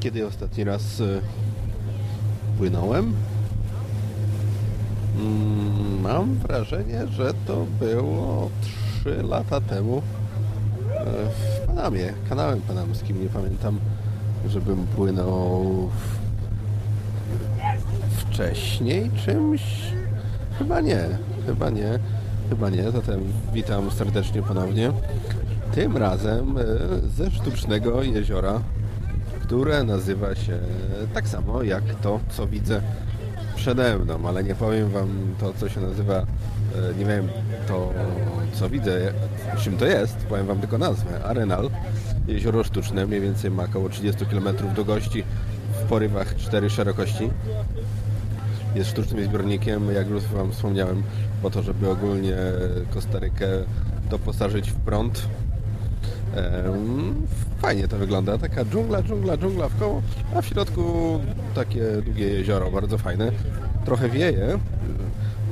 kiedy ostatni raz y, płynąłem? Mm, mam wrażenie, że to było 3 lata temu y, w Panamie, kanałem panamskim. Nie pamiętam, żebym płynął wcześniej czymś. Chyba nie, chyba nie, chyba nie. Zatem witam serdecznie ponownie. Tym razem y, ze sztucznego jeziora które nazywa się tak samo jak to, co widzę przede mną, ale nie powiem Wam to, co się nazywa, e, nie wiem, to, co widzę, czym to jest, powiem Wam tylko nazwę. Arenal, jezioro sztuczne, mniej więcej ma około 30 km długości, w porywach 4 szerokości. Jest sztucznym zbiornikiem, jak już Wam wspomniałem, po to, żeby ogólnie Kostarykę doposażyć w prąd, Fajnie to wygląda, taka dżungla, dżungla, dżungla w koło, a w środku takie długie jezioro, bardzo fajne. Trochę wieje,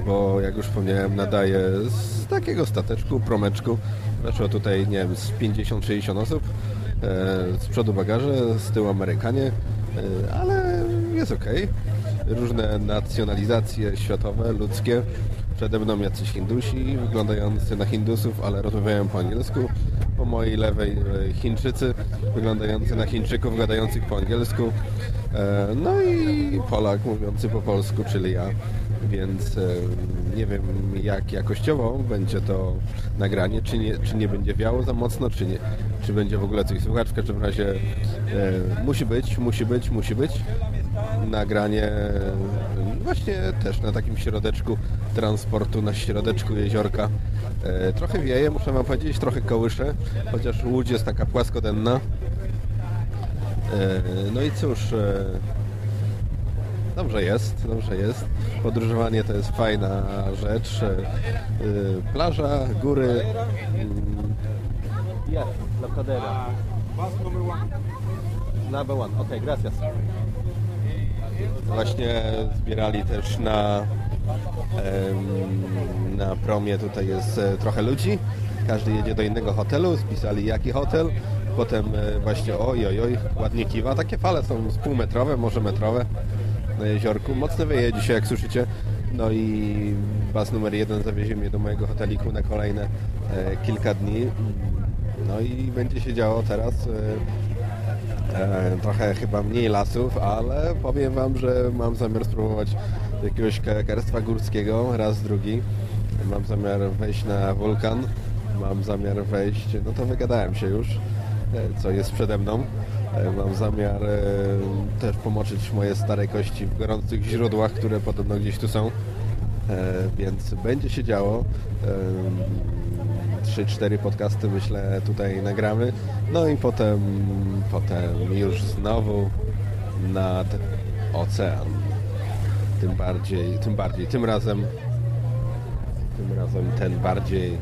bo jak już wspomniałem, nadaje z takiego stateczku, promeczku. Weszło tutaj, nie wiem, z 50-60 osób. E, z przodu bagaże, z tyłu Amerykanie, e, ale jest ok. Różne nacjonalizacje światowe, ludzkie. Przede mną jacyś Hindusi, wyglądający na Hindusów, ale rozmawiają po angielsku po mojej lewej e, Chińczycy, wyglądający na Chińczyków, gadających po angielsku. E, no i Polak mówiący po polsku, czyli ja. Więc e, nie wiem jak jakościowo będzie to nagranie, czy nie, czy nie będzie wiało za mocno, czy nie, czy będzie w ogóle coś słychać. W każdym razie musi być, musi być, musi być nagranie właśnie też na takim środeczku transportu, na środeczku jeziorka. E, trochę wieje, muszę wam powiedzieć, trochę kołysze, chociaż łódź jest taka płaskodenna. E, no i cóż, e, dobrze jest, dobrze jest. Podróżowanie to jest fajna rzecz. Plaża, góry. Yes, la cadera. Number one. Okay, gracias. Właśnie zbierali też na, na promie, tutaj jest e, trochę ludzi. Każdy jedzie do innego hotelu, spisali jaki hotel. Potem e, właśnie oj, oj, oj, ładnie kiwa. Takie fale są z półmetrowe, może metrowe na jeziorku. Mocne wyje dzisiaj, jak słyszycie. No i bas numer jeden zawiezie mnie do mojego hoteliku na kolejne e, kilka dni. No i będzie się działo teraz trochę chyba mniej lasów, ale powiem Wam, że mam zamiar spróbować jakiegoś kajakarstwa górskiego, raz, drugi. Mam zamiar wejść na wulkan, mam zamiar wejść, no to wygadałem się już, e, co jest przede mną. E, mam zamiar też pomoczyć moje stare kości w gorących źródłach, które podobno gdzieś tu są. Więc będzie się działo. 3-4 podcasty myślę tutaj nagramy. No i potem, potem już znowu nad ocean. Tym bardziej, tym bardziej, tym razem tym razem ten bardziej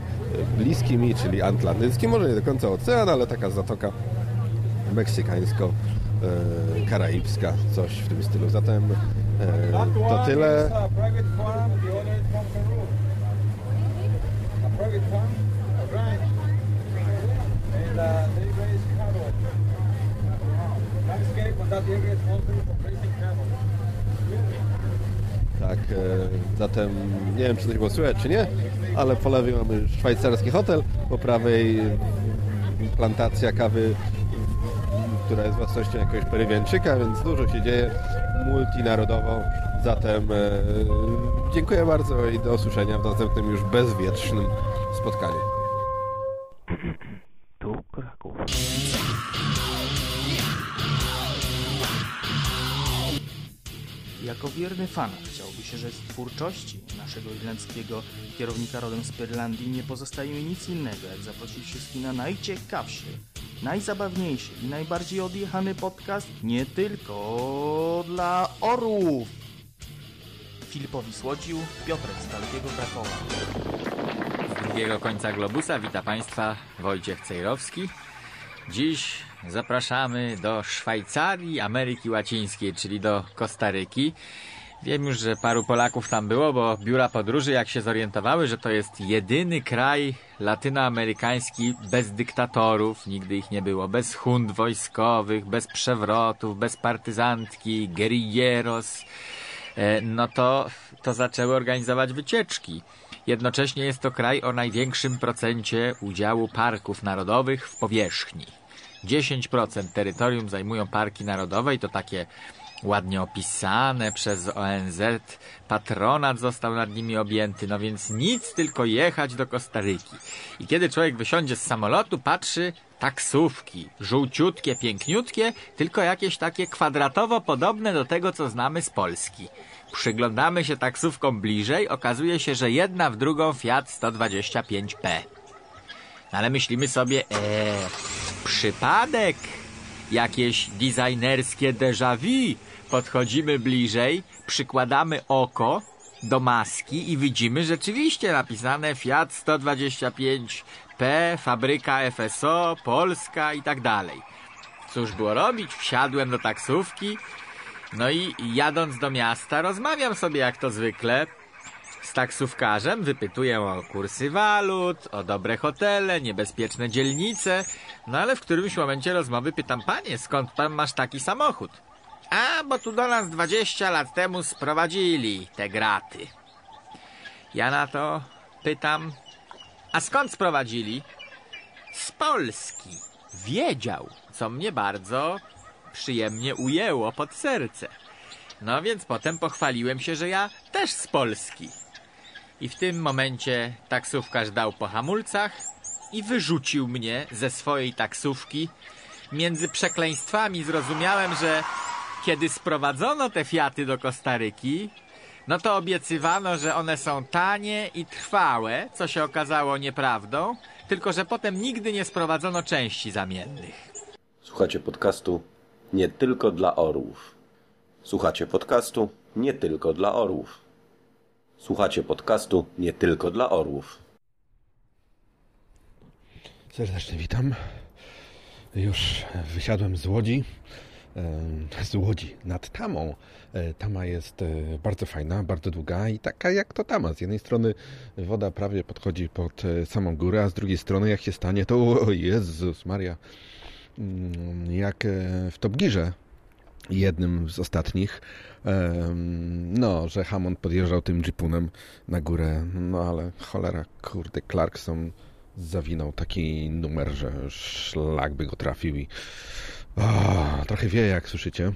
bliski mi, czyli atlantycki, może nie do końca ocean, ale taka zatoka meksykańsko-karaibska, coś w tym stylu. Zatem e, to tyle. Tak, e, zatem nie wiem, czy coś było słychać, czy nie, ale po lewej mamy szwajcarski hotel, po prawej plantacja kawy, która jest własnością jakiegoś perywianczyka, więc dużo się dzieje multinarodowo. Zatem e, dziękuję bardzo i do usłyszenia w następnym już bezwietrznym spotkaniu. Jako wierny fan chciałby się, z twórczości naszego irlandzkiego kierownika rodem z Perlandii nie pozostaje mi nic innego, jak zaprosić wszystkich na najciekawszy, najzabawniejszy i najbardziej odjechany podcast nie tylko dla orłów. Filipowi Słodził, Piotrek z Dalekiego Krakowa. Z drugiego końca globusa wita Państwa Wojciech Cejrowski. Dziś zapraszamy do Szwajcarii Ameryki Łacińskiej, czyli do Kostaryki. Wiem już, że paru Polaków tam było, bo biura podróży, jak się zorientowały, że to jest jedyny kraj latynoamerykański bez dyktatorów, nigdy ich nie było, bez hund wojskowych, bez przewrotów, bez partyzantki, guerrilleros, e, no to, to zaczęły organizować wycieczki. Jednocześnie jest to kraj o największym procencie udziału parków narodowych w powierzchni. 10% terytorium zajmują parki narodowe i to takie ładnie opisane przez ONZ, patronat został nad nimi objęty, no więc nic, tylko jechać do Kostaryki. I kiedy człowiek wysiądzie z samolotu, patrzy, taksówki, żółciutkie, piękniutkie, tylko jakieś takie kwadratowo podobne do tego, co znamy z Polski. Przyglądamy się taksówkom bliżej, okazuje się, że jedna w drugą Fiat 125P. No ale myślimy sobie, eee, przypadek, jakieś designerskie déjà vu. Podchodzimy bliżej, przykładamy oko do maski i widzimy rzeczywiście napisane Fiat 125P, fabryka FSO, Polska i tak dalej. Cóż było robić? Wsiadłem do taksówki, no i jadąc do miasta rozmawiam sobie jak to zwykle z taksówkarzem, wypytuję o kursy walut, o dobre hotele, niebezpieczne dzielnice, no ale w którymś momencie rozmowy pytam, panie, skąd pan masz taki samochód? A, bo tu do nas 20 lat temu sprowadzili te graty. Ja na to pytam, a skąd sprowadzili? Z Polski. Wiedział, co mnie bardzo przyjemnie ujęło pod serce. No więc potem pochwaliłem się, że ja też z Polski. I w tym momencie taksówkarz dał po hamulcach i wyrzucił mnie ze swojej taksówki. Między przekleństwami zrozumiałem, że kiedy sprowadzono te Fiaty do Kostaryki, no to obiecywano, że one są tanie i trwałe, co się okazało nieprawdą, tylko że potem nigdy nie sprowadzono części zamiennych. Słuchacie podcastu nie tylko dla orłów. Słuchacie podcastu nie tylko dla orłów. Słuchacie podcastu nie tylko dla orłów. Serdecznie witam. Już wysiadłem z Łodzi. e, Z Łodzi nad Tamą. E, Tama jest e, bardzo fajna, bardzo długa i taka jak to Tama. Z jednej strony woda prawie podchodzi pod samą górę, a z drugiej strony jak się stanie, to o Jezus Maria, jak e, w Top Gearze jednym z ostatnich, no, że Hammond podjeżdżał tym jeepunem na górę, no ale cholera, kurde, Clarkson zawinął taki numer, że szlak by go trafił i trochę wieje, jak słyszycie.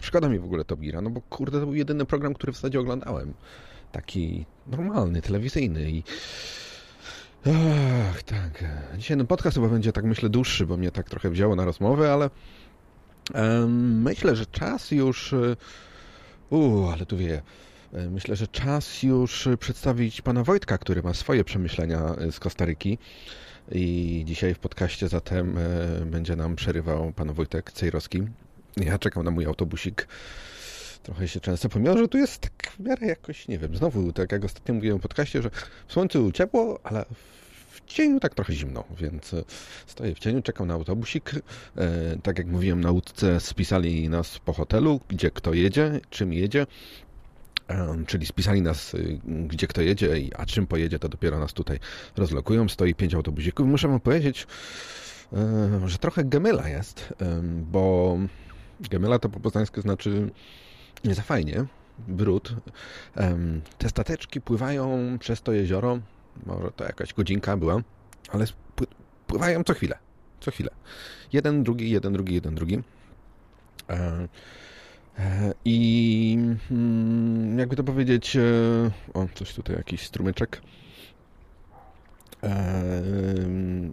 Szkoda mi w ogóle Top Geara, no bo kurde, to był jedyny program, który w zasadzie oglądałem. Taki normalny, telewizyjny i Ach, tak. Dzisiaj ten podcast chyba będzie tak myślę dłuższy, bo mnie tak trochę wzięło na rozmowę, ale Em, Myślę, że czas już. Uuu, ale tu wieje. E, Myślę, że czas już przedstawić pana Wojtka, który ma swoje przemyślenia e, z Kostaryki. I dzisiaj w podcaście zatem e, będzie nam przerywał pan Wojtek Cejrowski. Ja czekam na mój autobusik. Trochę się często, pomimo, że tu jest tak w miarę jakoś, nie wiem, znowu, tak jak ostatnio mówiłem w podcaście, że w słońcu ciepło, ale w cieniu tak trochę zimno, więc e, stoję w cieniu, czekam na autobusik. E, tak jak mówiłem na łódce, spisali nas po hotelu, gdzie kto jedzie, czym jedzie. E, Czyli spisali nas, gdzie kto jedzie, a czym pojedzie, to dopiero nas tutaj rozlokują. Stoi pięć autobusików. Muszę wam powiedzieć, że trochę gemyla jest, bo gemyla to po poznańsku znaczy nie za fajnie, brud. Te stateczki pływają przez to jezioro, może to jakaś godzinka była, ale pływają co chwilę, co chwilę. Jeden, drugi, jeden, drugi, jeden, drugi. E, e, I mm, jakby to powiedzieć, e, o, coś tutaj, jakiś strumyczek.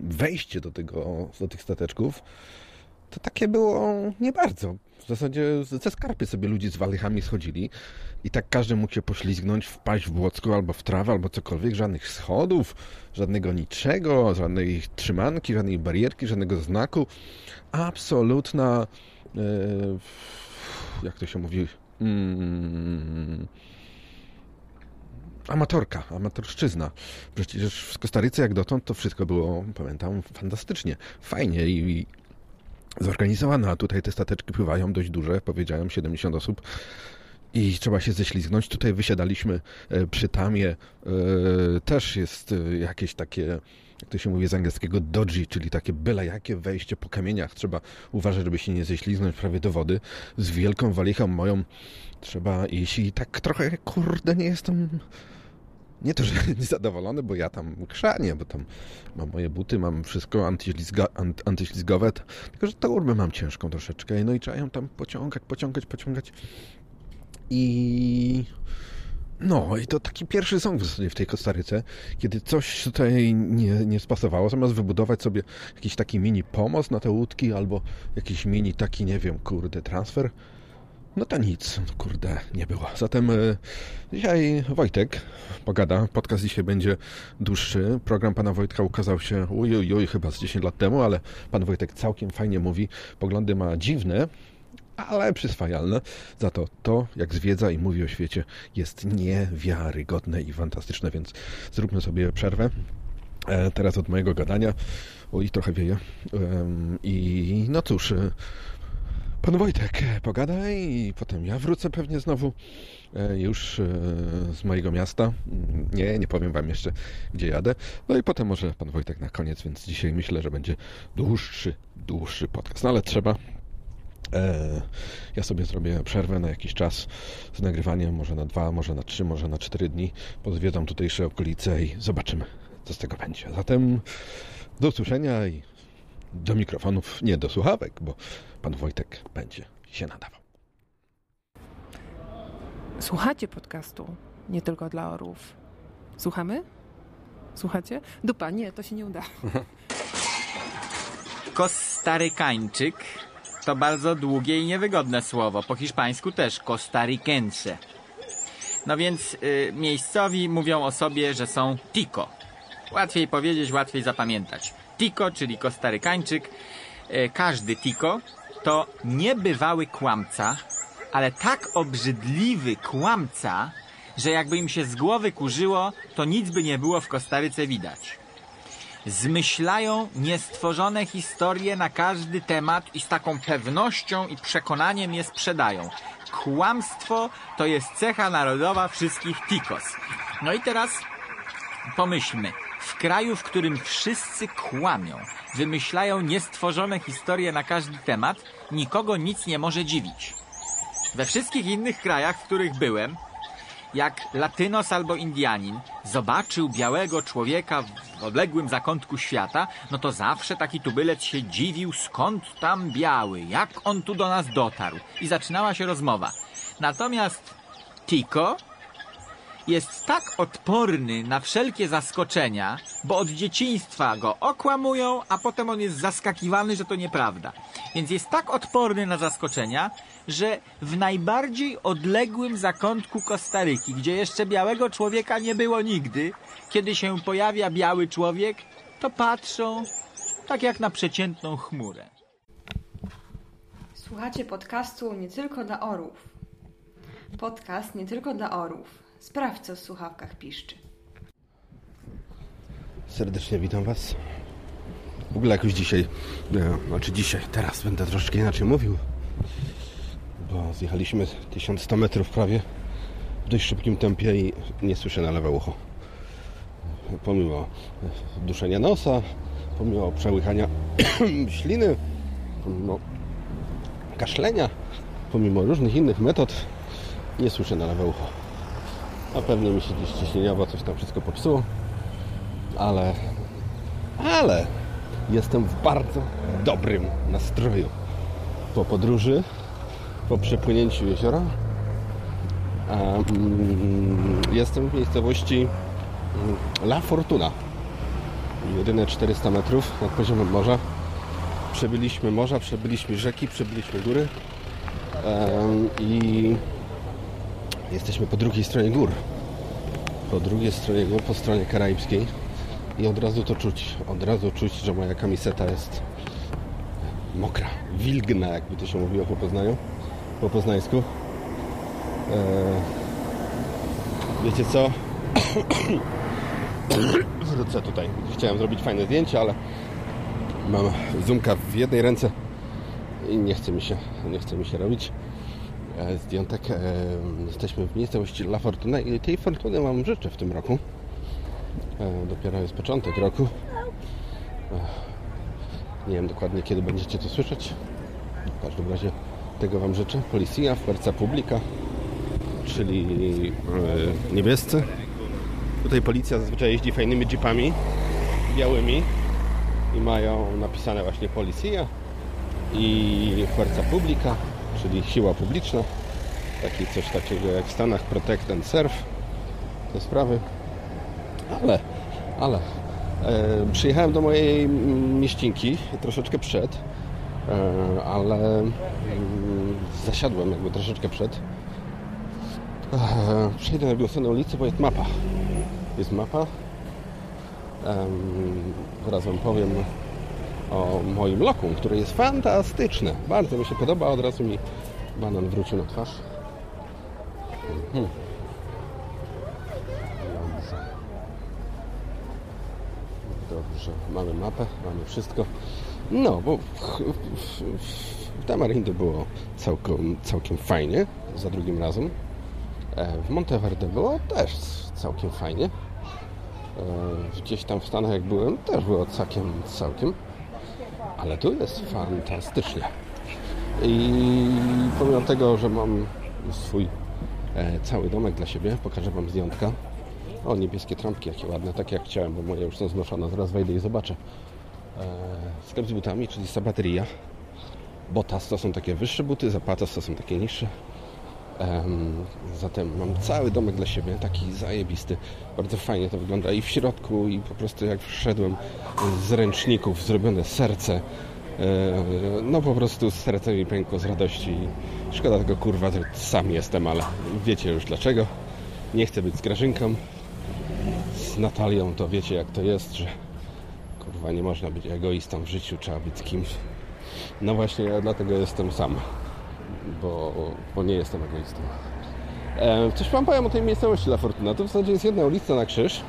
Wejście do, tego, do tych stateczków to takie było nie bardzo. W zasadzie ze skarpy sobie ludzie z walychami schodzili i tak każdy mógł się poślizgnąć, wpaść w błocko albo w trawę, albo cokolwiek. Żadnych schodów, żadnego niczego, żadnej trzymanki, żadnej barierki, żadnego znaku. Absolutna, e, jak to się mówi, mm, amatorka, amatorszczyzna. Przecież w Kostaryce jak dotąd to wszystko było, pamiętam, fantastycznie, fajnie i, i zorganizowane, a tutaj te stateczki pływają dość duże, powiedziałem 70 osób i trzeba się ześlizgnąć. Tutaj wysiadaliśmy e, przy tamie. E, też jest e, jakieś takie, jak to się mówi z angielskiego, dodgy, czyli takie byle jakie wejście po kamieniach. Trzeba uważać, żeby się nie ześliznąć prawie do wody. Z wielką walichą moją trzeba iść i tak trochę, kurde, nie jestem nie to, że niezadowolony, bo ja tam krzanię, bo tam mam moje buty, mam wszystko antyślizga, ant, antyślizgowe, tylko że torbę mam ciężką troszeczkę, no i trzeba ją tam pociągać, pociągać, pociągać. I... No, i to taki pierwszy ząg w zasadzie w tej Kostaryce, kiedy coś tutaj nie, nie spasowało, zamiast wybudować sobie jakiś taki mini pomost na te łódki, albo jakiś mini taki, nie wiem, kurde, transfer, no to nic, kurde, nie było. Zatem y, dzisiaj Wojtek pogada. Podcast dzisiaj będzie dłuższy. Program pana Wojtka ukazał się uj, uj, chyba z 10 lat temu, ale pan Wojtek całkiem fajnie mówi. Poglądy ma dziwne, ale przyswajalne. Za to to, jak zwiedza i mówi o świecie, jest niewiarygodne i fantastyczne, więc zróbmy sobie przerwę. E, teraz od mojego gadania. Oj, trochę wieje. I no cóż, e, pan Wojtek pogada i potem ja wrócę pewnie znowu e, już z mojego miasta. Nie, nie powiem wam jeszcze, gdzie jadę. No i potem może pan Wojtek na koniec, więc dzisiaj myślę, że będzie dłuższy, dłuższy podcast. No ale trzeba E, ja sobie zrobię przerwę na jakiś czas z nagrywaniem, może na dwa, może na trzy, może na cztery dni. Pozwiedzam tutejsze okolice i zobaczymy, co z tego będzie. Zatem do usłyszenia i do mikrofonów, nie do słuchawek, bo pan Wojtek będzie się nadawał. Słuchacie podcastu nie tylko dla orłów. Słuchamy? Słuchacie? Dupa, nie, to się nie uda. Kostarykańczyk to bardzo długie i niewygodne słowo. Po hiszpańsku też Costaricense. No więc y, miejscowi mówią o sobie, że są tico. Łatwiej powiedzieć, łatwiej zapamiętać. Tico, czyli kostarykańczyk, y, każdy tico to niebywały kłamca, ale tak obrzydliwy kłamca, że jakby im się z głowy kurzyło, to nic by nie było w Kostaryce widać zmyślają niestworzone historie na każdy temat i z taką pewnością i przekonaniem je sprzedają. Kłamstwo to jest cecha narodowa wszystkich tikos. No i teraz pomyślmy. W kraju, w którym wszyscy kłamią, wymyślają niestworzone historie na każdy temat, nikogo nic nie może dziwić. We wszystkich innych krajach, w których byłem, jak Latynos albo Indianin zobaczył białego człowieka w odległym zakątku świata, no to zawsze taki tubylec się dziwił, skąd tam biały, jak on tu do nas dotarł. I zaczynała się rozmowa. Natomiast Tico jest tak odporny na wszelkie zaskoczenia, bo od dzieciństwa go okłamują, a potem on jest zaskakiwany, że to nieprawda. Więc jest tak odporny na zaskoczenia, że w najbardziej odległym zakątku Kostaryki, gdzie jeszcze białego człowieka nie było nigdy, kiedy się pojawia biały człowiek, to patrzą tak jak na przeciętną chmurę. Słuchacie podcastu nie tylko dla orłów. Podcast nie tylko dla orłów. Sprawdź, co w słuchawkach piszczy. Serdecznie witam Was. W ogóle jakoś dzisiaj, e, znaczy dzisiaj, teraz będę troszeczkę inaczej mówił, bo zjechaliśmy 1100 metrów prawie w dość szybkim tempie i nie słyszę na lewe ucho. Pomimo duszenia nosa, pomimo przełychania śliny, pomimo kaszlenia, pomimo różnych innych metod, nie słyszę na lewe ucho. A pewnie mi się gdzieś ciśnieniowo coś tam wszystko popsuło. Ale, ale jestem w bardzo dobrym nastroju. Po podróży, po przepłynięciu jeziora. Jestem w miejscowości mm, La Fortuna. Jedyne 400 metrów nad poziomem morza. Przebyliśmy morza, przebyliśmy rzeki, przebyliśmy góry. I Jesteśmy po drugiej stronie gór. Po drugiej stronie gór, po stronie karaibskiej. I od razu to czuć. Od razu czuć, że moja kamiseta jest mokra, wilgna, jakby to się mówiło po Poznaniu, po poznańsku. Eee, wiecie co? Wrócę tutaj. Chciałem zrobić fajne zdjęcie, ale mam zoomka w jednej ręce i nie chce mi się, nie chce mi się robić. E, zdjątek. E, jesteśmy w miejscowości La Fortuna i tej fortuny Wam życzę w tym roku. E, dopiero jest początek roku. Nie wiem dokładnie kiedy będziecie to słyszeć. W każdym razie tego Wam życzę. Policja, Forza Publica, czyli niebiescy. Tutaj policja zazwyczaj jeździ fajnymi jeepami białymi i mają napisane właśnie policja i Forza Publica, czyli siła publiczna. Taki coś takiego jak w Stanach Protect and Serve. Te sprawy. Ale, ale e, przyjechałem do mojej mieścinki troszeczkę przed, e, ale mm, zasiadłem jakby troszeczkę przed. E, przejdę na stronę ulicy, bo jest mapa. Jest mapa. E, zaraz Wam powiem o moim lokum, które jest fantastyczne. Bardzo mi się podoba, od razu mi banan wrócił na twarz. Mhm. Dobrze, mamy mapę, mamy wszystko. No, bo w, w, w Tamarindy było całkiem, całkiem fajnie, za drugim razem. E, w Monteverde było też całkiem fajnie. E, gdzieś tam w Stanach jak byłem, też było całkiem, całkiem. Ale tu jest fantastycznie. I pomimo tego, że mam swój e, cały domek dla siebie, pokażę Wam zdjątka. O, niebieskie trampki, jakie ładne, tak jak chciałem, bo moje już są znoszone. Zaraz wejdę i zobaczę. E, sklep z butami, czyli Sabateria. Botas to są takie wyższe buty, Zapatas to są takie niższe. Zatem mam cały domek dla siebie, taki zajebisty. Bardzo fajnie to wygląda i w środku, i po prostu jak wszedłem z ręczników, zrobione serce. E, no po prostu serce mi pękło z radości. Szkoda tego kurwa, że sam jestem, ale wiecie już dlaczego. Nie chcę być z Grażynką. Z Natalią to wiecie jak to jest, że kurwa nie można być egoistą w życiu, trzeba być z kimś. No właśnie, ja dlatego jestem sam bo, bo nie jestem egoistą. E, coś Wam powiem o tej miejscowości La Fortuna. To w zasadzie jest jedna ulica na krzyż.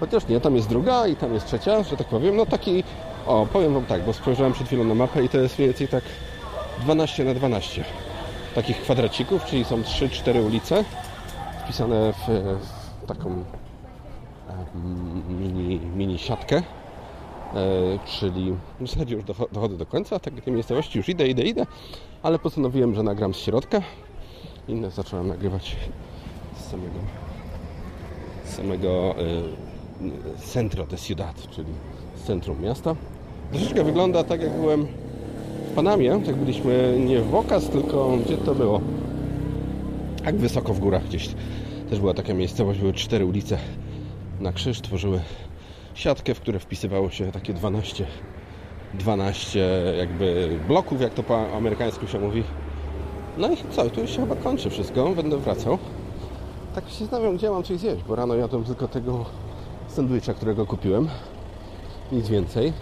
Chociaż nie, tam jest druga i tam jest trzecia, że tak powiem. No taki, o, powiem Wam tak, bo spojrzałem przed chwilą na mapę i to jest mniej więcej tak 12 na 12 takich kwadracików, czyli są 3-4 ulice wpisane w, w taką e, mini, mini siatkę. E, czyli w zasadzie już dochodzę do końca tak tej miejscowości, już idę, idę, idę, ale postanowiłem, że nagram z środka. Inne zacząłem nagrywać z samego z samego y, centro de ciudad, czyli z centrum miasta. Troszeczkę wygląda tak, jak byłem w Panamie, tak byliśmy nie w Bocas, tylko gdzie to było? Tak wysoko w górach gdzieś. Też była taka miejscowość, były cztery ulice na krzyż, tworzyły siatkę, w które wpisywało się takie 12, 12 jakby bloków, jak to po amerykańsku się mówi. No i co, tu już się chyba kończy wszystko, będę wracał. Tak się zastanawiam, gdzie mam coś zjeść, bo rano jadłem tylko tego sandwicha, którego kupiłem. Nic więcej.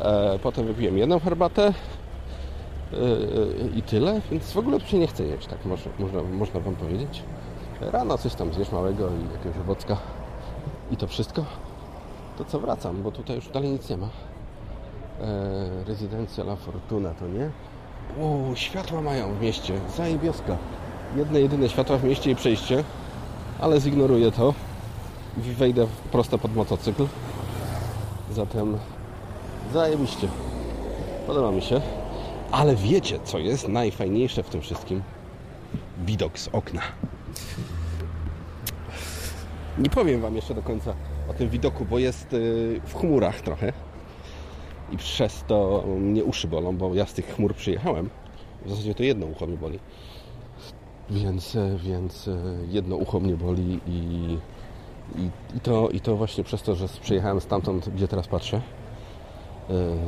E, potem wypiłem jedną herbatę e, i tyle, więc w ogóle tu się nie chce jeść, tak można, można, można Wam powiedzieć. Rano coś tam zjesz małego i jakiegoś owocka i to wszystko to co wracam, bo tutaj już dalej nic nie ma. E, rezydencja La Fortuna to nie? O, światła mają w mieście, zajebioska. Jedne, jedyne światła w mieście i przejście, ale zignoruję to. Wejdę prosto pod motocykl. Zatem zajebiście. Podoba mi się. Ale wiecie, co jest najfajniejsze w tym wszystkim? Widok z okna. Nie powiem Wam jeszcze do końca, o tym widoku, bo jest y, w chmurach trochę i przez to mnie uszy bolą, bo ja z tych chmur przyjechałem. W zasadzie to jedno ucho mnie boli. Więc, y, więc y, jedno ucho mnie boli i, i, i, to, i to właśnie przez to, że przyjechałem stamtąd, gdzie teraz patrzę.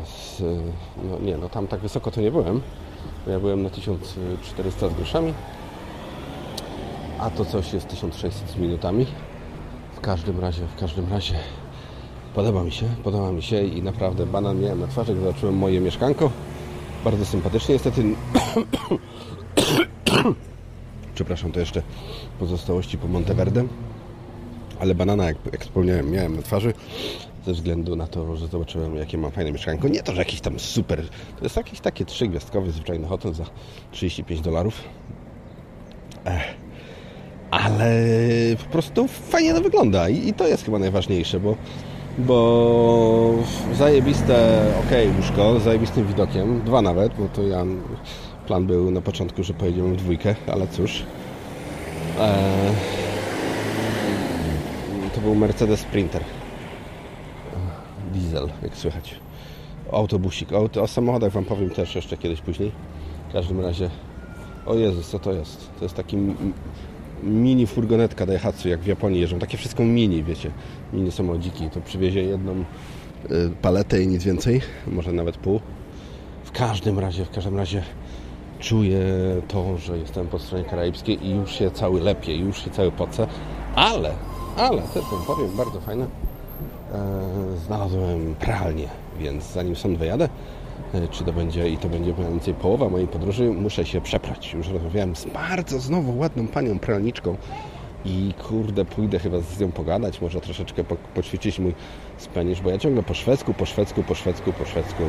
Z, no nie, no tam tak wysoko to nie byłem. Ja byłem na 1400 z groszami, a to coś jest 1600 z minutami każdym razie, w każdym razie podoba mi się, podoba mi się i naprawdę banan miałem na twarzy, gdy zobaczyłem moje mieszkanko. Bardzo sympatycznie. Niestety przepraszam, to jeszcze pozostałości po Monteverde. Ale banana, jak, jak wspomniałem, miałem na twarzy ze względu na to, że zobaczyłem, jakie mam fajne mieszkanko. Nie to, że jakiś tam super. To jest jakiś takie trzygwiazdkowy, zwyczajny hotel za 35 dolarów. Ale po prostu fajnie to wygląda i, i to jest chyba najważniejsze, bo, bo zajebiste, okej, okay, łóżko, z zajebistym widokiem, dwa nawet, bo to ja, plan był na początku, że pojedziemy w dwójkę, ale cóż. Eee, to był Mercedes Sprinter. Diesel, jak słychać. Autobusik. O, o samochodach Wam powiem też jeszcze kiedyś później. W każdym razie... O Jezus, co to jest? To jest taki mini furgonetka Daihatsu, jak w Japonii jeżdżą. Takie wszystko mini, wiecie. Mini samochodziki. To przywiezie jedną y, paletę i nic więcej. Może nawet pół. W każdym razie, w każdym razie czuję to, że jestem po stronie karaibskiej i już się cały lepiej, już się cały poce. Ale, ale, też wam powiem, bardzo fajne. E, znalazłem pralnię, więc zanim stąd wyjadę, czy to będzie i to będzie mniej więcej połowa mojej podróży, muszę się przeprać. Już rozmawiałem z bardzo znowu ładną panią pralniczką i kurde, pójdę chyba z nią pogadać, może troszeczkę po, poćwiczyć mój spanisz, bo ja ciągle po szwedzku, po szwedzku, po szwedzku, po szwedzku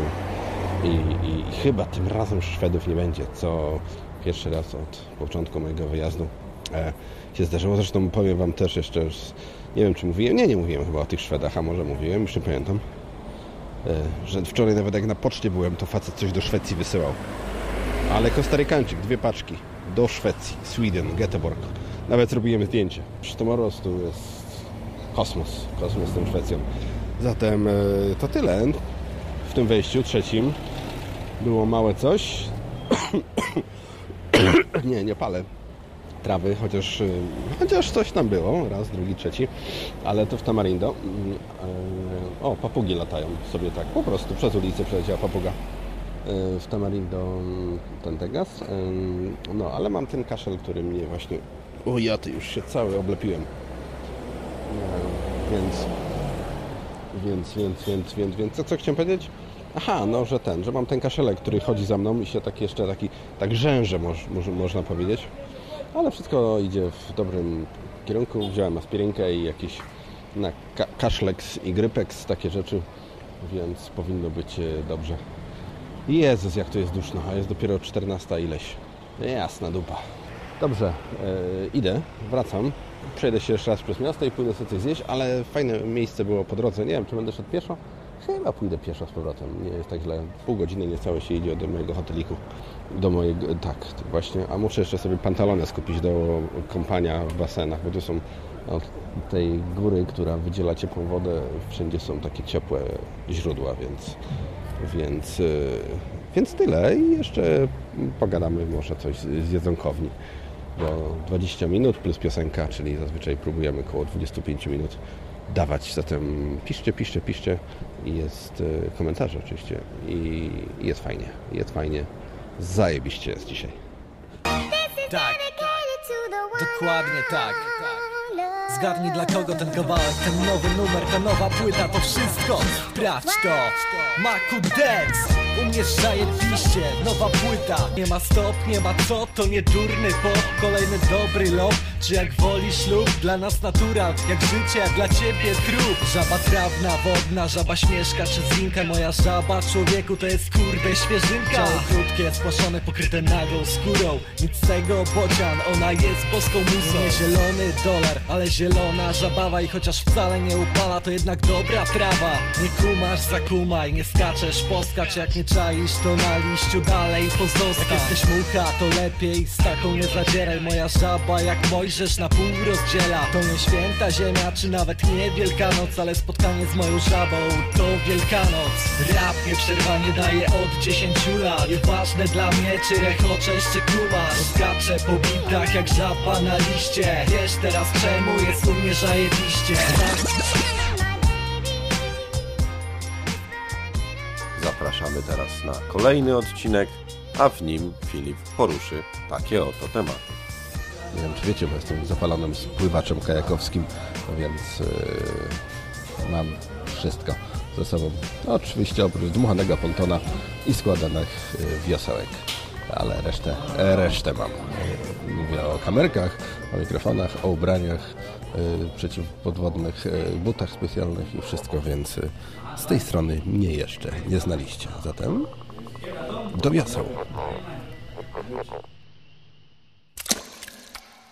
i, i, i chyba tym razem Szwedów nie będzie, co pierwszy raz od początku mojego wyjazdu e, się zdarzyło. Zresztą powiem Wam też jeszcze, nie wiem czy mówiłem, nie, nie mówiłem chyba o tych Szwedach, a może mówiłem, już nie pamiętam, e, że wczoraj nawet jak na poczcie byłem, to facet coś do Szwecji wysyłał. Ale Kostarykańczyk, dwie paczki do Szwecji, Sweden, Göteborg. Nawet zrobiłem zdjęcie. Przy Tomorrows tu jest kosmos, kosmos z tą Szwecją. Zatem e, to tyle w tym wejściu trzecim. Było małe coś. nie, nie palę trawy, chociaż, y, chociaż coś tam było, raz, drugi, trzeci, ale to w Tamarindo. E, o, papugi latają sobie tak, po prostu przez ulicę przeleciała papuga. E, w Tamarindo ten Tegas. E, no, ale mam ten kaszel, który mnie właśnie... O ja, ty już się cały oblepiłem. Więc... Więc, więc, więc, więc, więc, co, co chciałem powiedzieć? Aha, no, że ten, że mam ten kaszelek, który chodzi za mną i się tak jeszcze taki, tak rzęże, moż, moż, można powiedzieć. Ale wszystko idzie w dobrym kierunku. Wziąłem aspirynkę i jakiś na ka kaszleks i grypex, takie rzeczy, więc powinno być e, dobrze. Jezus, jak to jest duszno, a jest dopiero 14 ileś. Jasna dupa. Dobrze, yy, idę, wracam. Przejdę się jeszcze raz przez miasto i pójdę sobie coś zjeść, ale fajne miejsce było po drodze. Nie wiem, czy będę szedł pieszo. Chyba pójdę pieszo z powrotem. Nie jest tak źle. Pół godziny niecałe się idzie do mojego hoteliku. Do mojego... Tak, właśnie. A muszę jeszcze sobie pantalonę skupić do kąpania w basenach, bo tu są od tej góry, która wydziela ciepłą wodę, wszędzie są takie ciepłe źródła, więc... Więc... Y, więc tyle i jeszcze pogadamy może coś z jedzonkowni. Bo 20 minut plus piosenka, czyli zazwyczaj próbujemy około 25 minut dawać. Zatem piszcie, piszcie, piszcie i jest e, komentarze oczywiście i jest fajnie, jest fajnie. Zajebiście jest dzisiaj. Tak, dokładnie tak. Zgadnij dla kogo ten kawałek, ten nowy numer, ta nowa płyta, to wszystko. Sprawdź to, Maku Dance u mnie zajebiście, nowa płyta. Nie ma stop, nie ma co, to nie durny pop. Kolejny dobry lot, czy jak woli ślub Dla nas natura, jak życie, dla ciebie trup. Żaba trawna, wodna, żaba śmieszka czy zinka Moja żaba, człowieku, to jest kurde świeżynka. Ciało krótkie, spłaszczone, pokryte nagą skórą. Nic z tego, bocian, ona jest boską muzą Nie zielony dolar, ale zielona żabawa I chociaż wcale nie upala, to jednak dobra trawa. Nie kumasz, zakumaj, nie skaczesz, poskacz. Jak nie nie czaisz, to na liściu dalej pozostań Jak jesteś mucha, to lepiej z taką nie zadzieraj. Moja żaba jak Mojżesz na pół rozdziela. To nie święta ziemia, czy nawet nie Wielkanoc Ale spotkanie z moją żabą to Wielkanoc. Rap nieprzerwanie daje od dziesięciu lat. Nieważne dla mnie, czy rechoczesz, czy kumasz Skaczę po bitach jak żaba na liście. Wiesz teraz czemu jest u mnie zajebiście? Zapraszamy teraz na kolejny odcinek, a w nim Filip poruszy takie oto tematy. Nie wiem, czy wiecie, bo jestem zapalonym spływaczem kajakowskim, więc yy, mam wszystko ze sobą. Oczywiście oprócz dmuchanego pontona i składanych yy, wiosełek, ale resztę, resztę mam. Mówię o kamerkach, o mikrofonach, o ubraniach yy, przeciwpodwodnych, yy, butach specjalnych i wszystko, więc z tej strony mnie jeszcze nie znaliście. Zatem do wioseł.